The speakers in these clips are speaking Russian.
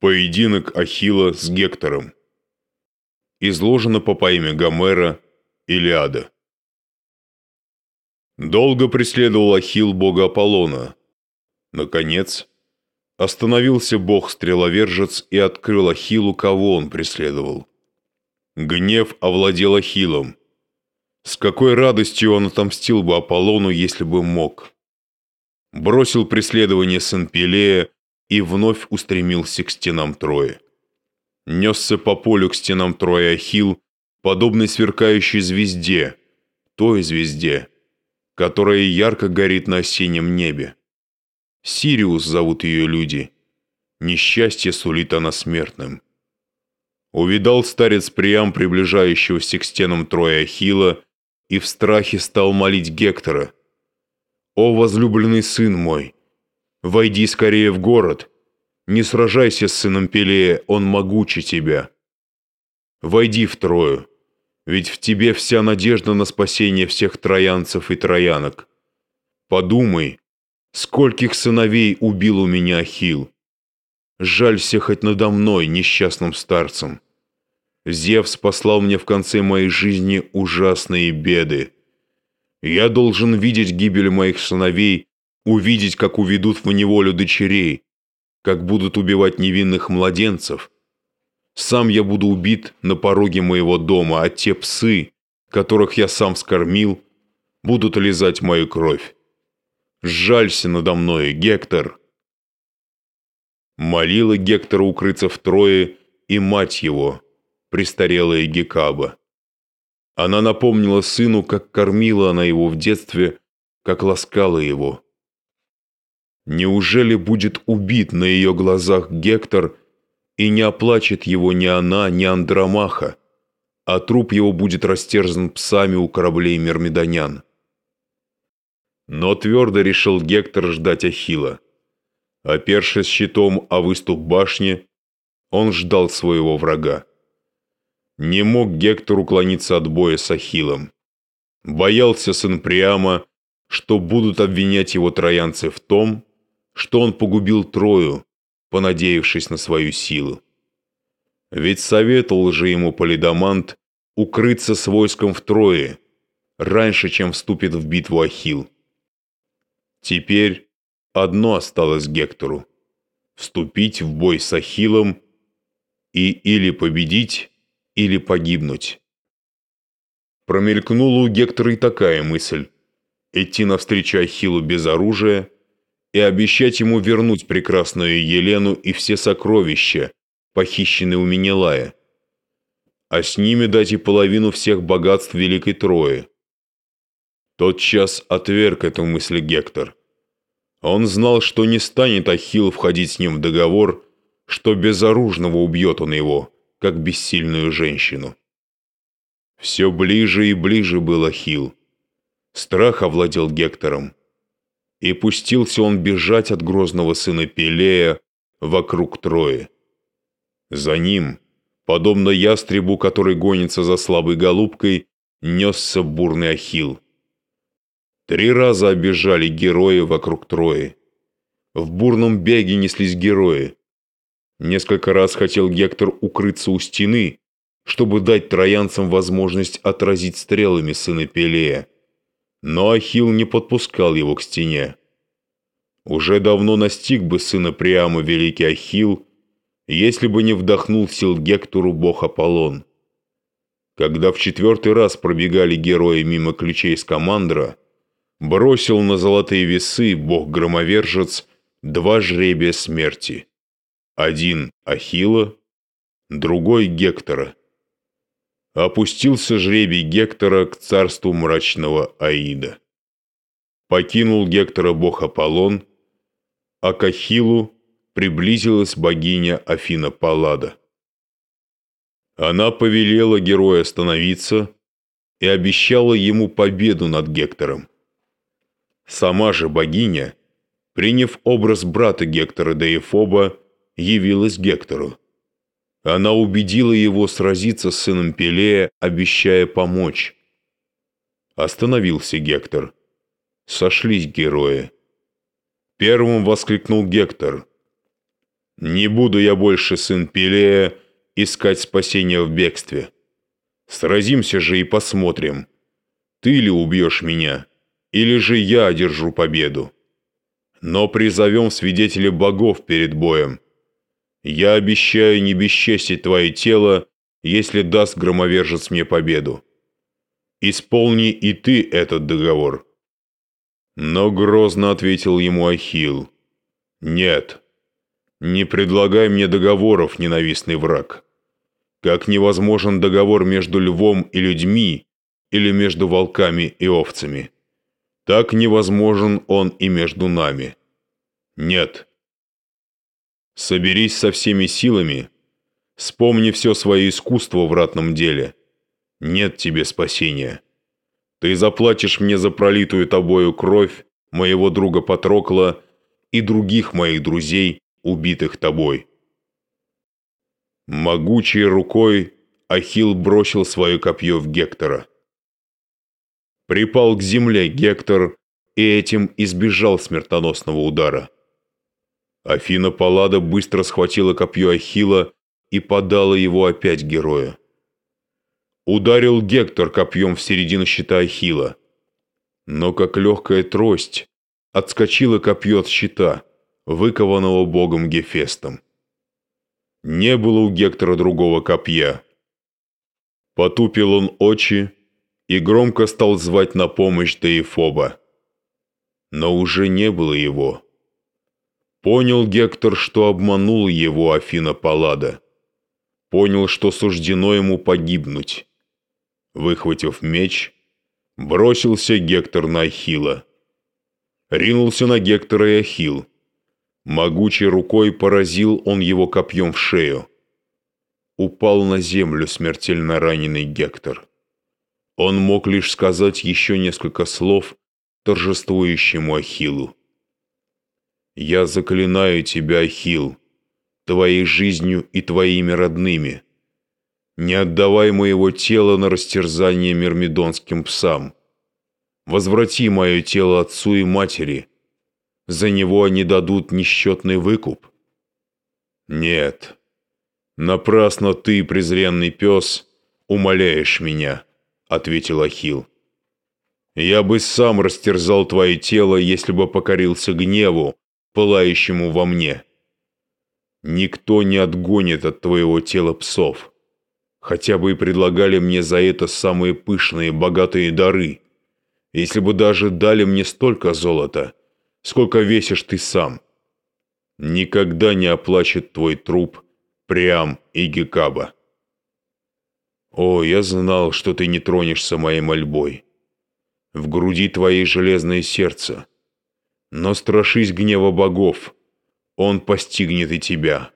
Поединок Ахилла с Гектором. Изложено по поэме Гомера «Илиада». Долго преследовал Ахилл бога Аполлона. Наконец, остановился бог-стреловержец и открыл Ахиллу, кого он преследовал. Гнев овладел Ахиллом. С какой радостью он отомстил бы Аполлону, если бы мог. Бросил преследование сын Пелея и вновь устремился к стенам Трои. Несся по полю к стенам Трои Ахилл, подобный сверкающей звезде, той звезде, которая ярко горит на осеннем небе. Сириус зовут ее люди. Несчастье сулит она смертным. Увидал старец Приам, приближающегося к стенам Трои Ахилла, и в страхе стал молить Гектора. «О, возлюбленный сын мой, Войди скорее в город. Не сражайся с сыном Пелея, он могуче тебя. Войди в Трою, ведь в тебе вся надежда на спасение всех троянцев и троянок. Подумай, скольких сыновей убил у меня Ахилл. Жалься хоть надо мной, несчастным старцем. Зевс послал мне в конце моей жизни ужасные беды. Я должен видеть гибель моих сыновей увидеть, как уведут в неволю дочерей, как будут убивать невинных младенцев. Сам я буду убит на пороге моего дома, а те псы, которых я сам скормил, будут лизать мою кровь. Жалься надо мной, Гектор!» Молила Гектора укрыться в Трое и мать его, престарелая Гекаба. Она напомнила сыну, как кормила она его в детстве, как ласкала его. Неужели будет убит на ее глазах Гектор, и не оплачет его ни она, ни Андромаха, а труп его будет растерзан псами у кораблей мирмидонян? Но твердо решил Гектор ждать Ахила. Опершись щитом о выступ башни, он ждал своего врага. Не мог Гектор уклониться от боя с Ахиллом. Боялся сын Приама, что будут обвинять его троянцы в том, что он погубил Трою, понадеявшись на свою силу. Ведь советовал же ему Полидамант укрыться с войском в Трое, раньше, чем вступит в битву Ахилл. Теперь одно осталось Гектору – вступить в бой с Ахиллом и или победить, или погибнуть. Промелькнула у Гектора и такая мысль – идти навстречу Ахиллу без оружия – и обещать ему вернуть прекрасную Елену и все сокровища, похищенные у Менелая, а с ними дать и половину всех богатств Великой Трои. Тот час отверг эту мысль Гектор. Он знал, что не станет Ахилл входить с ним в договор, что безоружного убьет он его, как бессильную женщину. Все ближе и ближе был Ахилл. Страх овладел Гектором и пустился он бежать от грозного сына Пелея вокруг Трои. За ним, подобно ястребу, который гонится за слабой голубкой, несся бурный Ахил. Три раза обежали герои вокруг Трои. В бурном беге неслись герои. Несколько раз хотел Гектор укрыться у стены, чтобы дать троянцам возможность отразить стрелами сына Пелея но Ахилл не подпускал его к стене. Уже давно настиг бы сына Приама великий Ахилл, если бы не вдохнул сил Гектору бог Аполлон. Когда в четвертый раз пробегали герои мимо ключей Скамандра, бросил на золотые весы бог-громовержец два жребия смерти. Один Ахилла, другой Гектора опустился жребий Гектора к царству мрачного Аида. Покинул Гектора бог Аполлон, а к Ахиллу приблизилась богиня Афина Паллада. Она повелела героя остановиться и обещала ему победу над Гектором. Сама же богиня, приняв образ брата Гектора Деефоба, явилась Гектору. Она убедила его сразиться с сыном Пелея, обещая помочь. Остановился Гектор. Сошлись герои. Первым воскликнул Гектор. Не буду я больше, сын Пелея, искать спасения в бегстве. Сразимся же и посмотрим, ты ли убьешь меня, или же я одержу победу. Но призовем свидетелей богов перед боем. Я обещаю не бесчестить твое тело, если даст громовержец мне победу. Исполни и ты этот договор». Но грозно ответил ему Ахилл. «Нет, не предлагай мне договоров, ненавистный враг. Как невозможен договор между львом и людьми или между волками и овцами, так невозможен он и между нами. Нет. Соберись со всеми силами, вспомни все свое искусство в ратном деле. Нет тебе спасения. Ты заплатишь мне за пролитую тобою кровь моего друга Патрокла и других моих друзей, убитых тобой». Могучей рукой Ахилл бросил свое копье в Гектора. Припал к земле Гектор и этим избежал смертоносного удара. Афина Паллада быстро схватила копье Ахилла и подала его опять герою. Ударил Гектор копьем в середину щита Ахилла. Но как легкая трость отскочило копье от щита, выкованного богом Гефестом. Не было у Гектора другого копья. Потупил он очи и громко стал звать на помощь Деифоба. Но уже не было его. Понял Гектор, что обманул его Афина Паллада. Понял, что суждено ему погибнуть. Выхватив меч, бросился Гектор на Ахилла. Ринулся на Гектора и Ахилл. Могучей рукой поразил он его копьем в шею. Упал на землю смертельно раненый Гектор. Он мог лишь сказать еще несколько слов торжествующему Ахиллу. «Я заклинаю тебя, Ахилл, твоей жизнью и твоими родными. Не отдавай моего тела на растерзание мирмидонским псам. Возврати мое тело отцу и матери» за него они дадут несчетный выкуп? Нет. Напрасно ты, презренный пес, умоляешь меня, ответил Ахил. Я бы сам растерзал твое тело, если бы покорился гневу, пылающему во мне. Никто не отгонит от твоего тела псов. Хотя бы и предлагали мне за это самые пышные, богатые дары. Если бы даже дали мне столько золота, сколько весишь ты сам. Никогда не оплачет твой труп Приам и Гекаба. О, я знал, что ты не тронешься моей мольбой. В груди твоей железное сердце. Но страшись гнева богов, он постигнет и тебя.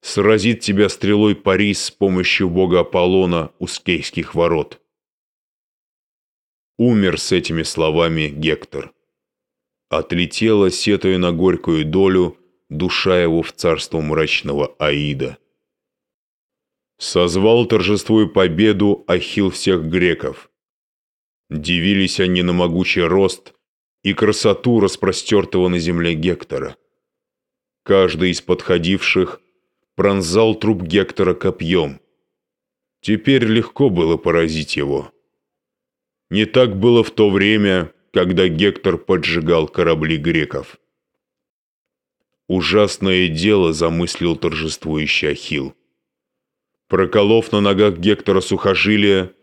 Сразит тебя стрелой Парис с помощью бога Аполлона у скейских ворот. Умер с этими словами Гектор отлетела, сетуя на горькую долю, душа его в царство мрачного Аида. Созвал торжествуя победу Ахил всех греков. Дивились они на могучий рост и красоту распростертого на земле Гектора. Каждый из подходивших пронзал труп Гектора копьем. Теперь легко было поразить его. Не так было в то время, когда Гектор поджигал корабли греков. Ужасное дело замыслил торжествующий Ахилл. Проколов на ногах Гектора сухожилия,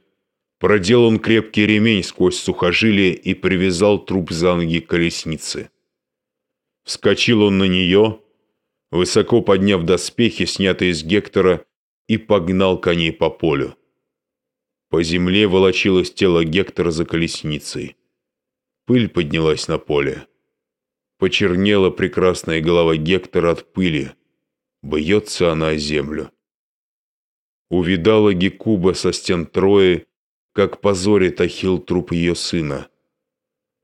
проделал он крепкий ремень сквозь сухожилие и привязал труп за ноги колесницы. Вскочил он на нее, высоко подняв доспехи, снятые с Гектора, и погнал коней по полю. По земле волочилось тело Гектора за колесницей. Пыль поднялась на поле. Почернела прекрасная голова Гектора от пыли. Бьется она о землю. Увидала Гекуба со стен Трои, как позорит Ахил труп ее сына.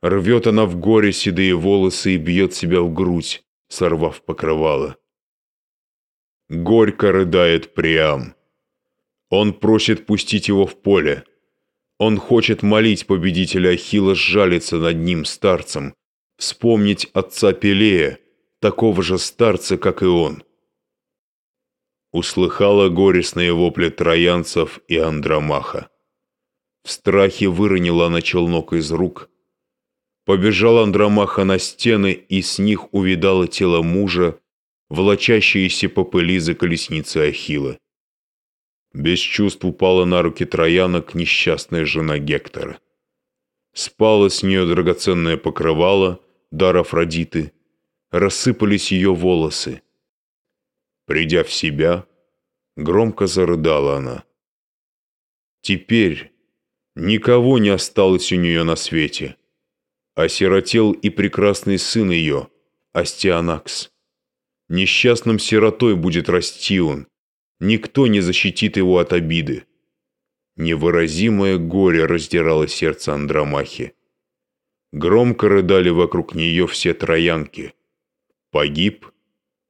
Рвет она в горе седые волосы и бьет себя в грудь, сорвав покрывало. Горько рыдает Приам. Он просит пустить его в поле. Он хочет молить победителя Ахилла сжалиться над ним, старцем, вспомнить отца Пелея, такого же старца, как и он. услыхала горестные вопли троянцев и Андромаха. В страхе выронила она челнок из рук. Побежал Андромаха на стены, и с них увидала тело мужа, волочащиеся по пыли за колесницей Ахилла. Без чувств упала на руки троянок несчастная жена Гектора. Спала с нее драгоценное покрывало, дар Афродиты, рассыпались ее волосы. Придя в себя, громко зарыдала она. Теперь никого не осталось у нее на свете. Осиротел и прекрасный сын ее, Астианакс. Несчастным сиротой будет расти он, никто не защитит его от обиды. Невыразимое горе раздирало сердце Андромахи. Громко рыдали вокруг нее все троянки. Погиб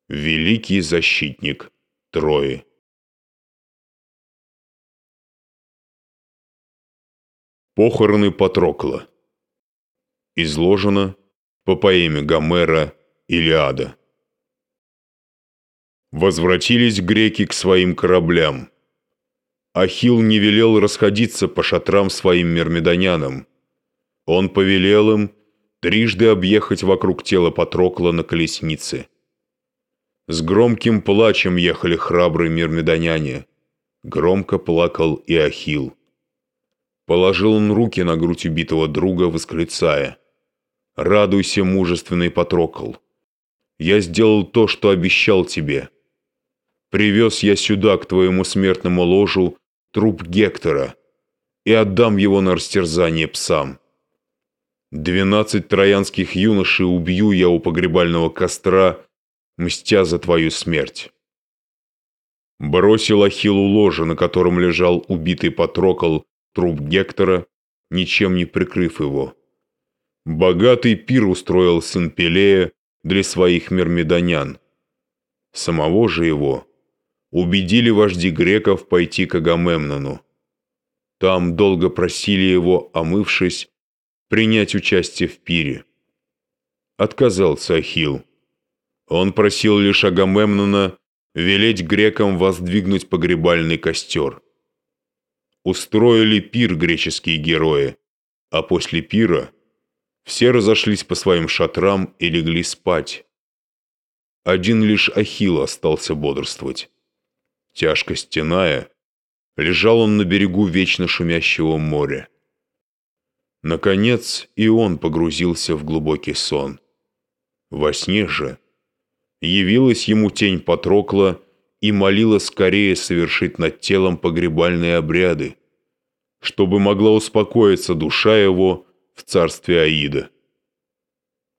великий защитник Трои. Похороны Патрокла. Изложено по поэме Гомера «Илиада». Возвратились греки к своим кораблям. Ахилл не велел расходиться по шатрам своим мирмидонянам. Он повелел им трижды объехать вокруг тела Патрокла на колеснице. С громким плачем ехали храбрые мирмидоняне. Громко плакал и Ахилл. Положил он руки на грудь убитого друга, восклицая. «Радуйся, мужественный Патрокл! Я сделал то, что обещал тебе. Привез я сюда, к твоему смертному ложу, труп Гектора и отдам его на растерзание псам. Двенадцать троянских юношей убью я у погребального костра, мстя за твою смерть. Бросил Ахиллу ложе, на котором лежал убитый Патрокол, труп Гектора, ничем не прикрыв его. Богатый пир устроил сын Пелея для своих мирмидонян. Самого же его убедили вожди греков пойти к Агамемнону. Там долго просили его, омывшись, принять участие в пире. Отказался Ахилл. Он просил лишь Агамемнона велеть грекам воздвигнуть погребальный костер. Устроили пир греческие герои, а после пира все разошлись по своим шатрам и легли спать. Один лишь Ахилл остался бодрствовать. Тяжко стеная, лежал он на берегу вечно шумящего моря. Наконец и он погрузился в глубокий сон. Во сне же явилась ему тень Патрокла и молила скорее совершить над телом погребальные обряды, чтобы могла успокоиться душа его в царстве Аида.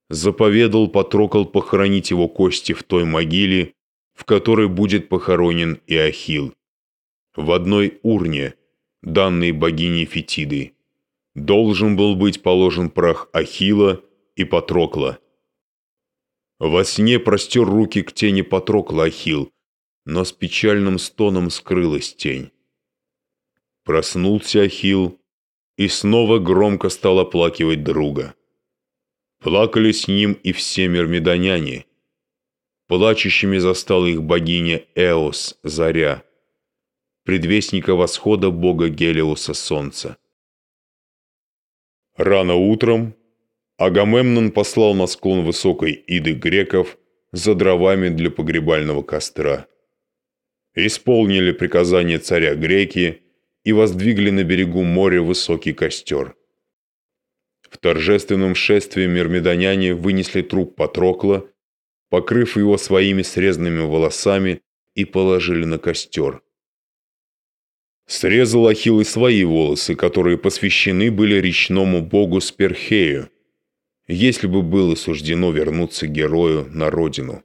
Заповедал Патрокл похоронить его кости в той могиле, в которой будет похоронен и Ахилл. В одной урне, данной богиней Фетиды, должен был быть положен прах Ахилла и Патрокла. Во сне простер руки к тени Патрокла Ахилл, но с печальным стоном скрылась тень. Проснулся Ахилл и снова громко стал оплакивать друга. Плакали с ним и все мирмидоняне – Плачущими застала их богиня Эос, Заря, предвестника восхода бога Гелиуса Солнца. Рано утром Агамемнон послал на склон высокой иды греков за дровами для погребального костра. Исполнили приказание царя греки и воздвигли на берегу моря высокий костер. В торжественном шествии мирмидоняне вынесли труп Патрокла покрыв его своими срезанными волосами, и положили на костер. Срезал Ахилл и свои волосы, которые посвящены были речному богу Сперхею, если бы было суждено вернуться герою на родину.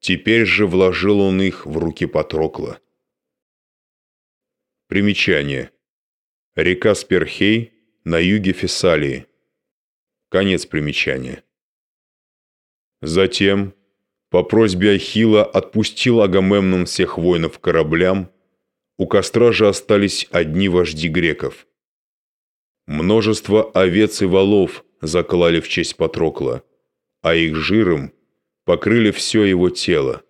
Теперь же вложил он их в руки Патрокла. Примечание. Река Сперхей на юге Фессалии. Конец примечания. Затем, по просьбе Ахилла, отпустил Агамемнон всех воинов кораблям, у костра же остались одни вожди греков. Множество овец и волов заклали в честь Патрокла, а их жиром покрыли все его тело.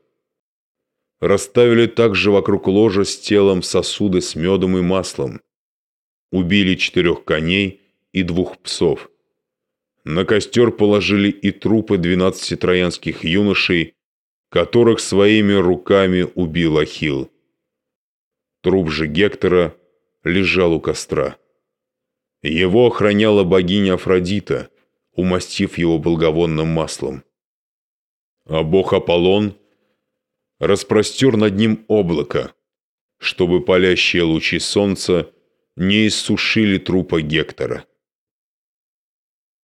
Расставили также вокруг ложа с телом сосуды с медом и маслом. Убили четырех коней и двух псов. На костер положили и трупы двенадцати троянских юношей, которых своими руками убил Ахилл. Труп же Гектора лежал у костра. Его охраняла богиня Афродита, умастив его благовонным маслом. А бог Аполлон распростер над ним облако, чтобы палящие лучи солнца не иссушили трупа Гектора.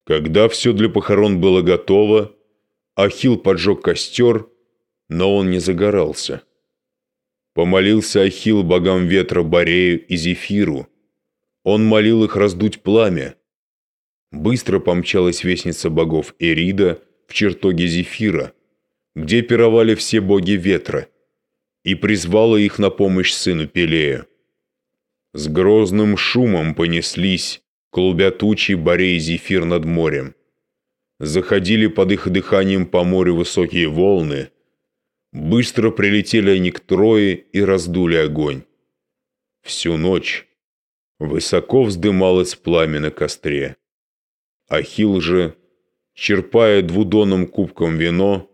Когда все для похорон было готово, Ахилл поджег костер, но он не загорался. Помолился Ахилл богам ветра Борею и Зефиру. Он молил их раздуть пламя. Быстро помчалась вестница богов Эрида в чертоге Зефира, где пировали все боги ветра, и призвала их на помощь сыну Пелея. С грозным шумом понеслись клубя тучи Борей Зефир над морем. Заходили под их дыханием по морю высокие волны. Быстро прилетели они к Трое и раздули огонь. Всю ночь высоко вздымалось пламя на костре. Ахилл же, черпая двудонным кубком вино,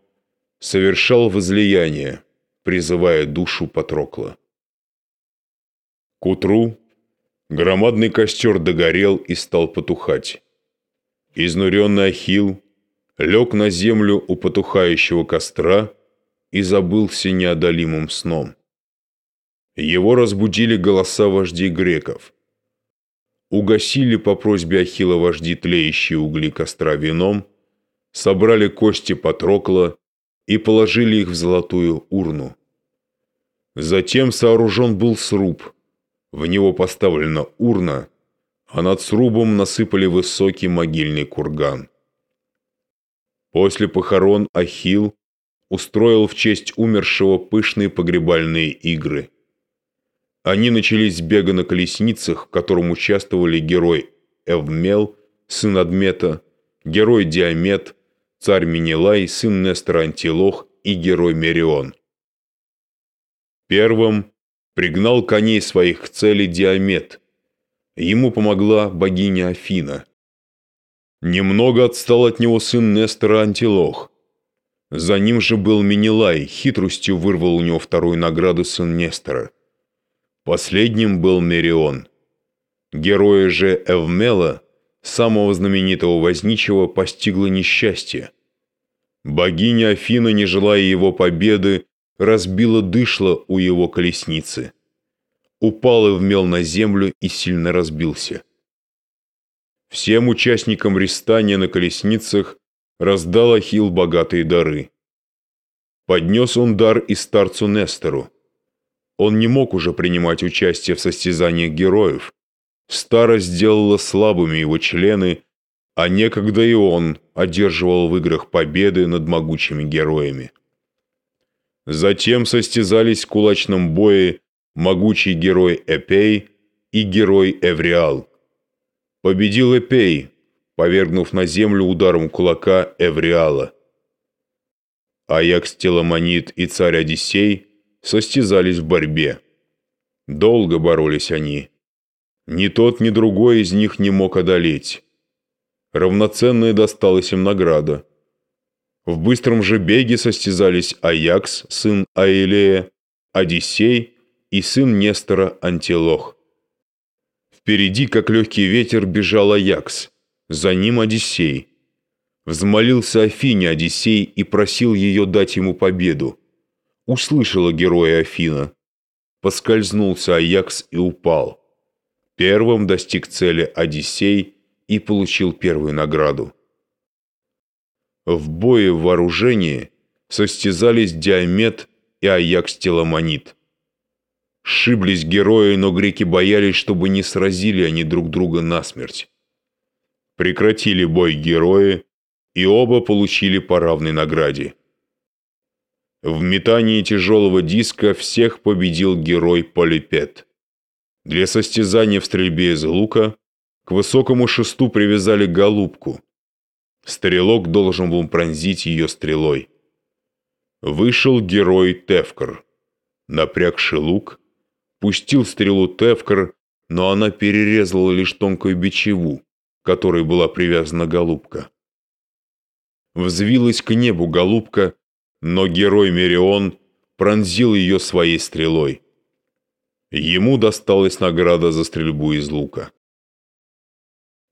совершал возлияние, призывая душу Патрокла. К утру Громадный костер догорел и стал потухать. Изнуренный Ахилл лег на землю у потухающего костра и забылся неодолимым сном. Его разбудили голоса вождей греков. Угасили по просьбе Ахилла вожди тлеющие угли костра вином, собрали кости Патрокла и положили их в золотую урну. Затем сооружен был сруб – в него поставлена урна, а над срубом насыпали высокий могильный курган. После похорон Ахилл устроил в честь умершего пышные погребальные игры. Они начались с бега на колесницах, в котором участвовали герой Эвмел, сын Адмета, герой Диамет, царь Менелай, сын Нестора Антилох и герой Мерион. Первым пригнал коней своих к цели Диамет. Ему помогла богиня Афина. Немного отстал от него сын Нестора Антилох. За ним же был Менелай, хитростью вырвал у него вторую награду сын Нестора. Последним был Мерион. Героя же Эвмела, самого знаменитого возничего, постигло несчастье. Богиня Афина, не желая его победы, разбило дышло у его колесницы. Упал и вмел на землю и сильно разбился. Всем участникам рестания на колесницах раздал Ахилл богатые дары. Поднес он дар и старцу Нестору. Он не мог уже принимать участие в состязаниях героев. Старость сделала слабыми его члены, а некогда и он одерживал в играх победы над могучими героями. Затем состязались в кулачном бое могучий герой Эпей и герой Эвриал. Победил Эпей, повергнув на землю ударом кулака Эвриала. Аякс Теламонит и царь Одиссей состязались в борьбе. Долго боролись они. Ни тот, ни другой из них не мог одолеть. Равноценная досталась им награда. В быстром же беге состязались Аякс, сын Аилея, Одиссей и сын Нестора Антилох. Впереди, как легкий ветер, бежал Аякс, за ним Одиссей. Взмолился Афине Одиссей и просил ее дать ему победу. Услышала героя Афина. Поскользнулся Аякс и упал. Первым достиг цели Одиссей и получил первую награду. В бое в вооружении состязались Диамет и Аякс Теламонит. Шиблись герои, но греки боялись, чтобы не сразили они друг друга насмерть. Прекратили бой герои, и оба получили по равной награде. В метании тяжелого диска всех победил герой Полипет. Для состязания в стрельбе из лука к высокому шесту привязали голубку – Стрелок должен был пронзить ее стрелой. Вышел герой Тевкар. Напрягший лук, пустил стрелу Тевкар, но она перерезала лишь тонкую бичеву, которой была привязана голубка. Взвилась к небу голубка, но герой Мерион пронзил ее своей стрелой. Ему досталась награда за стрельбу из лука.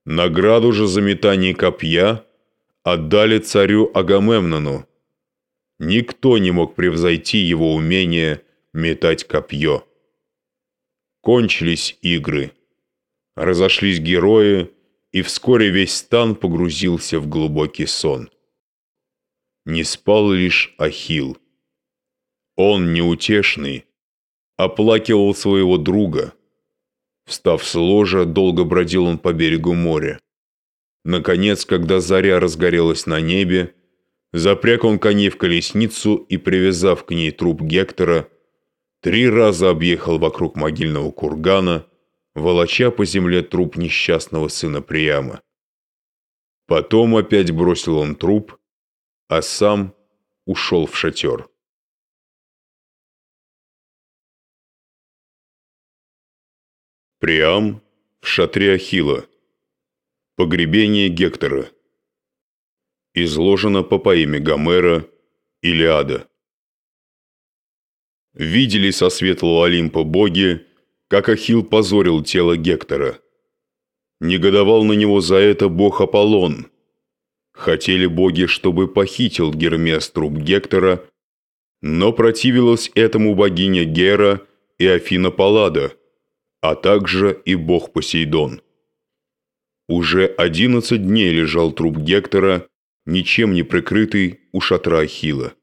Награду же за метание копья отдали царю Агамемнону. Никто не мог превзойти его умение метать копье. Кончились игры. Разошлись герои, и вскоре весь стан погрузился в глубокий сон. Не спал лишь Ахил. Он, неутешный, оплакивал своего друга. Встав с ложа, долго бродил он по берегу моря. Наконец, когда заря разгорелась на небе, запряг он коней в колесницу и, привязав к ней труп Гектора, три раза объехал вокруг могильного кургана, волоча по земле труп несчастного сына Приама. Потом опять бросил он труп, а сам ушел в шатер. Приам в шатре Ахила. Погребение Гектора. Изложено по поэме Гомера «Илиада». Видели со светлого Олимпа боги, как Ахил позорил тело Гектора. Негодовал на него за это бог Аполлон. Хотели боги, чтобы похитил Гермес труп Гектора, но противилась этому богиня Гера и Афина Паллада – а также и бог Посейдон. Уже одиннадцать дней лежал труп Гектора, ничем не прикрытый у шатра Ахилла.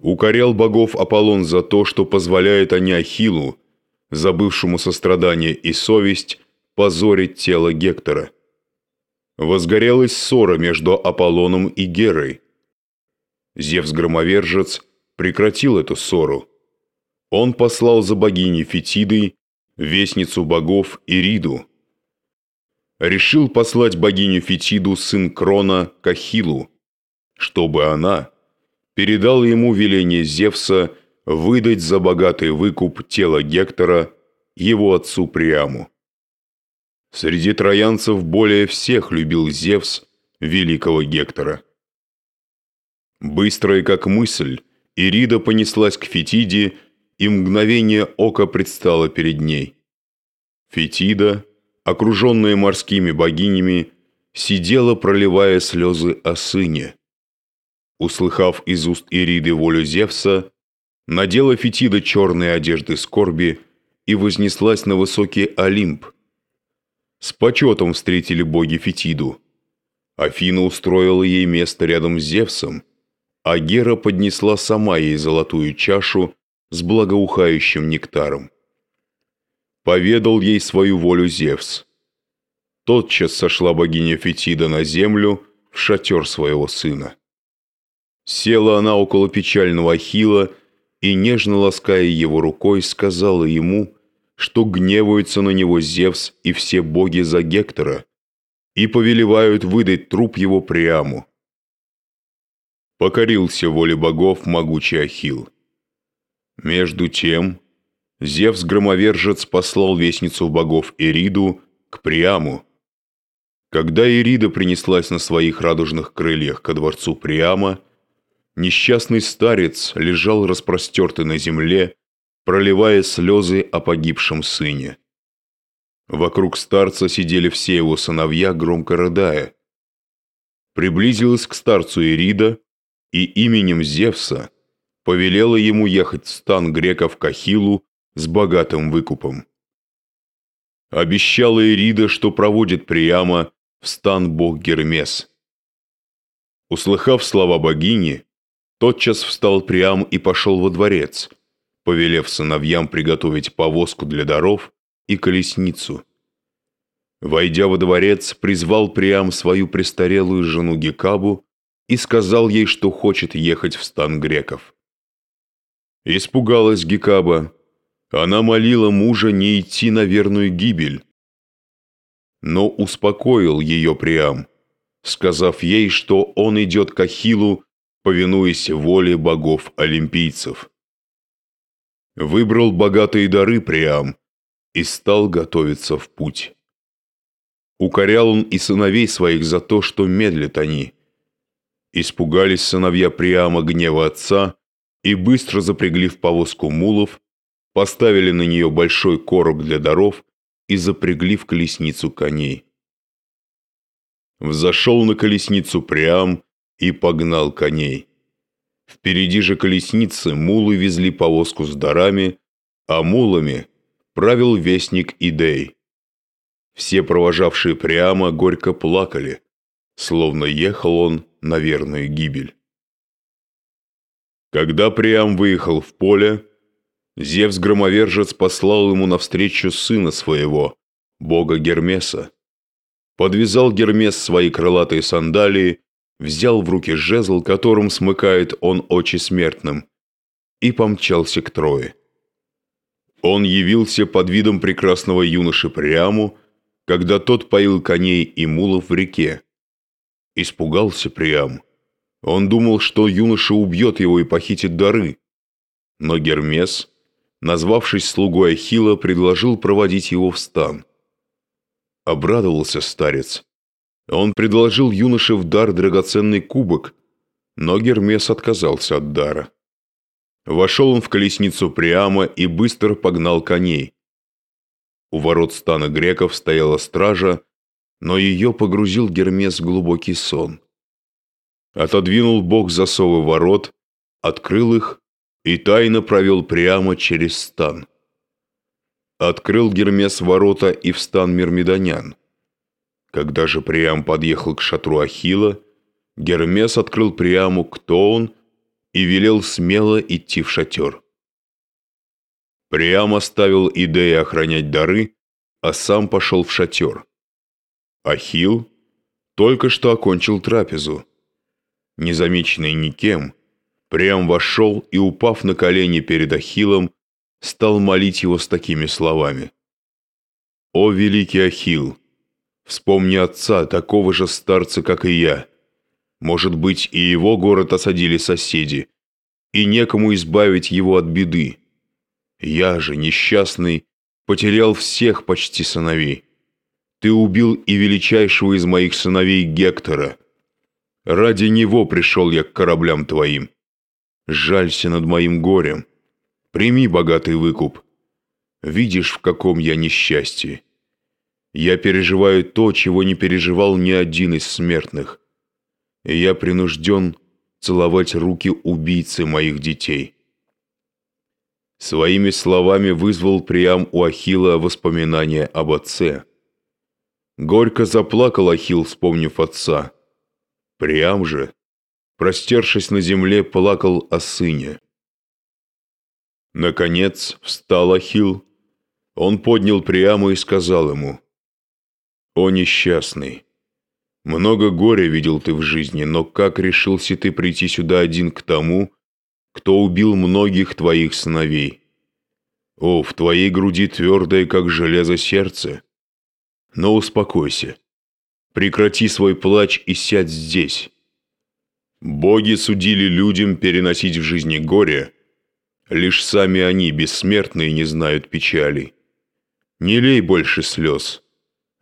Укорял богов Аполлон за то, что позволяет они Ахиллу, забывшему сострадание и совесть, позорить тело Гектора. Возгорелась ссора между Аполлоном и Герой. Зевс-громовержец прекратил эту ссору. Он послал за богиней Фетидой вестницу богов Ириду. Решил послать богиню Фетиду сын Крона Кахилу, чтобы она передала ему веление Зевса выдать за богатый выкуп тело Гектора его отцу Приаму. Среди троянцев более всех любил Зевс великого Гектора. Быстрая как мысль, Ирида понеслась к Фетиде и мгновение ока предстало перед ней. Фетида, окруженная морскими богинями, сидела, проливая слезы о сыне. Услыхав из уст Ириды волю Зевса, надела Фетида черные одежды скорби и вознеслась на высокий Олимп. С почетом встретили боги Фетиду. Афина устроила ей место рядом с Зевсом, а Гера поднесла сама ей золотую чашу с благоухающим нектаром. Поведал ей свою волю Зевс. Тотчас сошла богиня Фетида на землю в шатер своего сына. Села она около печального Ахила и, нежно лаская его рукой, сказала ему, что гневаются на него Зевс и все боги за Гектора и повелевают выдать труп его Приаму. Покорился воле богов могучий Ахилл. Между тем, Зевс-громовержец послал вестницу богов Эриду к Приаму. Когда Эрида принеслась на своих радужных крыльях ко дворцу Приама, несчастный старец лежал распростертый на земле, проливая слезы о погибшем сыне. Вокруг старца сидели все его сыновья, громко рыдая. Приблизилась к старцу Ирида и именем Зевса – повелела ему ехать в стан греков к Ахиллу с богатым выкупом. Обещала Ирида, что проводит Приама в стан бог Гермес. Услыхав слова богини, тотчас встал Приам и пошел во дворец, повелев сыновьям приготовить повозку для даров и колесницу. Войдя во дворец, призвал Приам свою престарелую жену Гекабу и сказал ей, что хочет ехать в стан греков. Испугалась Гекаба. Она молила мужа не идти на верную гибель. Но успокоил ее Приам, сказав ей, что он идет к Ахиллу, повинуясь воле богов-олимпийцев. Выбрал богатые дары Приам и стал готовиться в путь. Укорял он и сыновей своих за то, что медлят они. Испугались сыновья Приама гнева отца и быстро запрягли в повозку мулов, поставили на нее большой короб для даров и запрягли в колесницу коней. Взошел на колесницу Приам и погнал коней. Впереди же колесницы мулы везли повозку с дарами, а мулами правил вестник Идей. Все провожавшие прямо горько плакали, словно ехал он на верную гибель. Когда Приам выехал в поле, Зевс-громовержец послал ему навстречу сына своего, бога Гермеса. Подвязал Гермес свои крылатые сандалии взял в руки жезл, которым смыкает он очи смертным, и помчался к Трое. Он явился под видом прекрасного юноши Приаму, когда тот поил коней и мулов в реке. Испугался Приам. Он думал, что юноша убьет его и похитит дары. Но Гермес, назвавшись слугой Ахила, предложил проводить его в стан. Обрадовался старец он предложил юноше в дар драгоценный кубок, но Гермес отказался от дара. Вошел он в колесницу прямо и быстро погнал коней. У ворот стана греков стояла стража, но ее погрузил Гермес в глубокий сон. Отодвинул бог засовы ворот, открыл их и тайно провел прямо через стан. Открыл Гермес ворота и в стан мирмидонян. Когда же Приам подъехал к шатру Ахила, Гермес открыл Приаму, кто он, и велел смело идти в шатер. Приам оставил Идея охранять дары, а сам пошел в шатер. Ахил только что окончил трапезу. Незамеченный никем, Приам вошел и, упав на колени перед Ахиллом, стал молить его с такими словами. «О, великий Ахилл! Вспомни отца, такого же старца, как и я. Может быть, и его город осадили соседи, и некому избавить его от беды. Я же, несчастный, потерял всех почти сыновей. Ты убил и величайшего из моих сыновей Гектора. Ради него пришел я к кораблям твоим. Жалься над моим горем. Прими богатый выкуп. Видишь, в каком я несчастье. Я переживаю то, чего не переживал ни один из смертных. И я принужден целовать руки убийцы моих детей. Своими словами вызвал Приам у Ахила воспоминания об отце. Горько заплакал Ахил, вспомнив отца. Приам же, простершись на земле, плакал о сыне. Наконец встал Ахил. Он поднял Приаму и сказал ему – «О несчастный! Много горя видел ты в жизни, но как решился ты прийти сюда один к тому, кто убил многих твоих сыновей? О, в твоей груди твердое, как железо, сердце. Но успокойся, прекрати свой плач и сядь здесь. Боги судили людям переносить в жизни горе, лишь сами они, бессмертные, не знают печали. Не лей больше слез»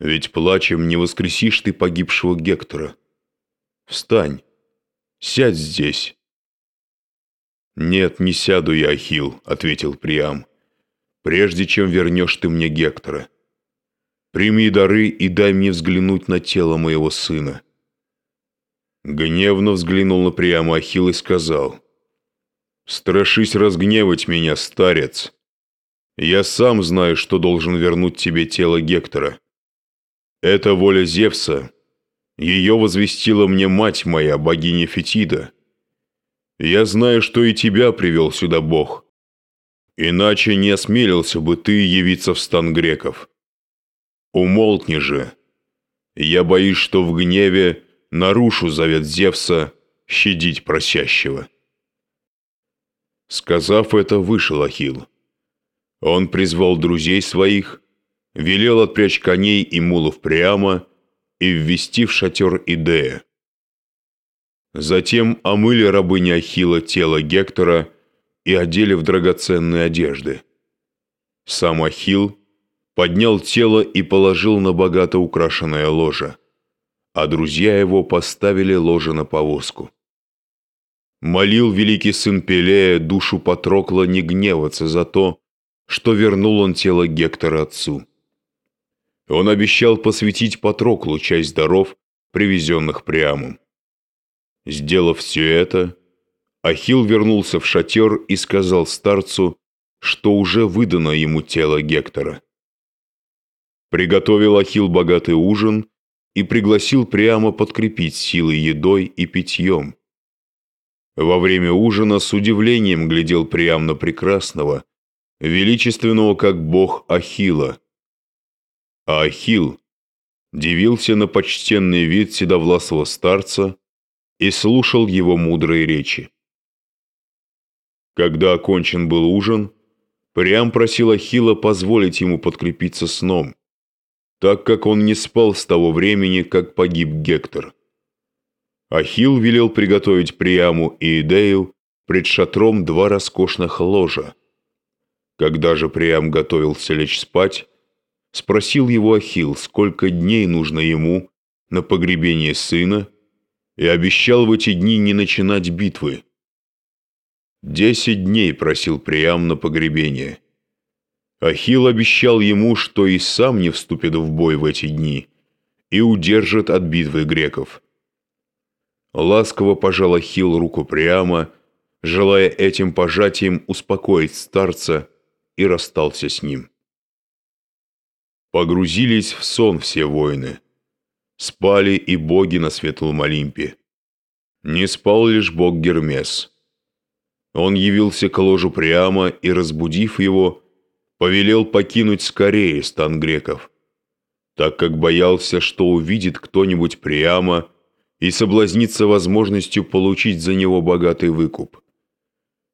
Ведь плачем не воскресишь ты погибшего Гектора. Встань, сядь здесь. «Нет, не сяду я, Ахилл», — ответил Приам, «прежде чем вернешь ты мне Гектора. Прими дары и дай мне взглянуть на тело моего сына». Гневно взглянул на Приама Ахилл и сказал, «Страшись разгневать меня, старец. Я сам знаю, что должен вернуть тебе тело Гектора. Это воля Зевса. Ее возвестила мне мать моя, богиня Фетида. Я знаю, что и тебя привел сюда Бог. Иначе не осмелился бы ты явиться в стан греков. Умолкни же. Я боюсь, что в гневе нарушу завет Зевса щадить просящего. Сказав это, вышел Ахилл. Он призвал друзей своих, велел отпрячь коней и мулов прямо и ввести в шатер Идея. Затем омыли рабыни Ахила тело Гектора и одели в драгоценные одежды. Сам Ахилл поднял тело и положил на богато украшенное ложе, а друзья его поставили ложе на повозку. Молил великий сын Пелея душу Патрокла не гневаться за то, что вернул он тело Гектора отцу. Он обещал посвятить Патроклу часть даров, привезенных Приамом. Сделав все это, Ахилл вернулся в шатер и сказал старцу, что уже выдано ему тело Гектора. Приготовил Ахилл богатый ужин и пригласил прямо подкрепить силы едой и питьем. Во время ужина с удивлением глядел Приам на прекрасного, величественного как бог Ахила. А Ахил дивился на почтенный вид седовласого старца и слушал его мудрые речи. Когда окончен был ужин, Приам просил Ахила позволить ему подкрепиться сном, так как он не спал с того времени, как погиб Гектор. Ахилл велел приготовить Приаму и Идею пред шатром два роскошных ложа. Когда же Приам готовился лечь спать, спросил его Ахилл, сколько дней нужно ему на погребение сына, и обещал в эти дни не начинать битвы. Десять дней просил Приам на погребение. Ахилл обещал ему, что и сам не вступит в бой в эти дни и удержит от битвы греков. Ласково пожал Ахилл руку прямо, желая этим пожатием успокоить старца, и расстался с ним. Погрузились в сон все воины. Спали и боги на светлом Олимпе. Не спал лишь бог Гермес. Он явился к ложу прямо и, разбудив его, повелел покинуть скорее стан греков, так как боялся, что увидит кто-нибудь прямо и соблазнится возможностью получить за него богатый выкуп.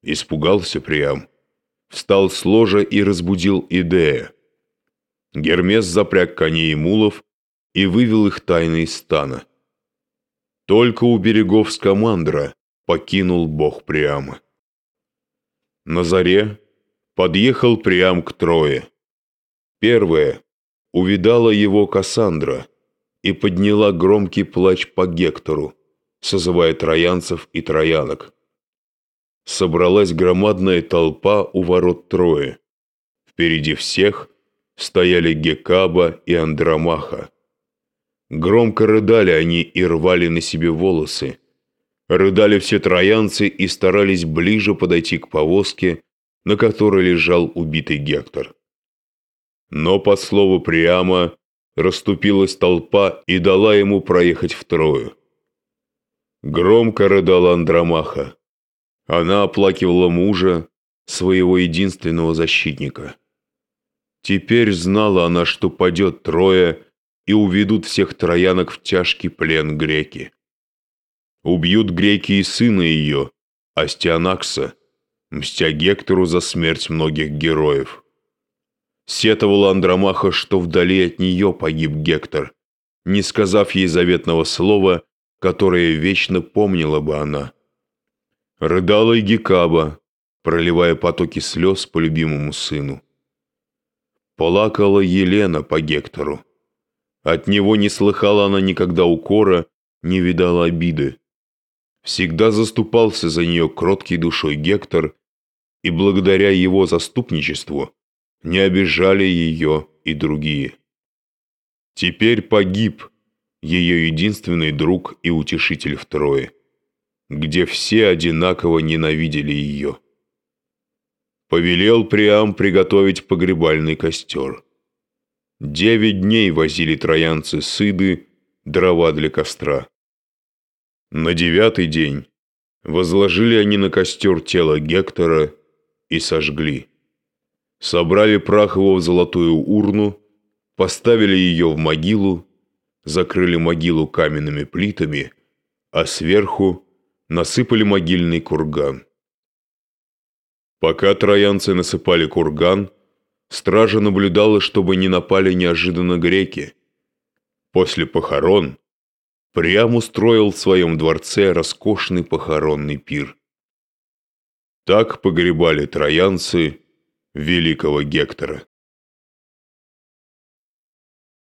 Испугался Приам, встал с ложа и разбудил Идея. Гермес запряг коней и мулов и вывел их тайно из стана. Только у берегов Скамандра покинул бог Приама. На заре подъехал Приам к Трое. Первое увидала его Кассандра – и подняла громкий плач по Гектору, созывая троянцев и троянок. Собралась громадная толпа у ворот Трои. Впереди всех стояли Гекаба и Андромаха. Громко рыдали они и рвали на себе волосы. Рыдали все троянцы и старались ближе подойти к повозке, на которой лежал убитый Гектор. Но, по слову Приама, расступилась толпа и дала ему проехать втрою. Громко рыдала Андромаха. Она оплакивала мужа, своего единственного защитника. Теперь знала она, что падет трое и уведут всех троянок в тяжкий плен греки. Убьют греки и сына ее, Астианакса, мстя Гектору за смерть многих героев. Сетовала Андромаха, что вдали от нее погиб Гектор, не сказав ей заветного слова, которое вечно помнила бы она. Рыдала и Гекаба, проливая потоки слез по любимому сыну. Плакала Елена по Гектору. От него не слыхала она никогда укора, не видала обиды. Всегда заступался за нее кроткий душой Гектор, и благодаря его заступничеству не обижали ее и другие. Теперь погиб ее единственный друг и утешитель в Трое, где все одинаково ненавидели ее. Повелел Приам приготовить погребальный костер. Девять дней возили троянцы сыды, дрова для костра. На девятый день возложили они на костер тело Гектора и сожгли собрали прах его в золотую урну, поставили ее в могилу, закрыли могилу каменными плитами, а сверху насыпали могильный курган. Пока троянцы насыпали курган, стража наблюдала, чтобы не напали неожиданно греки. После похорон Приам устроил в своем дворце роскошный похоронный пир. Так погребали троянцы великого Гектора.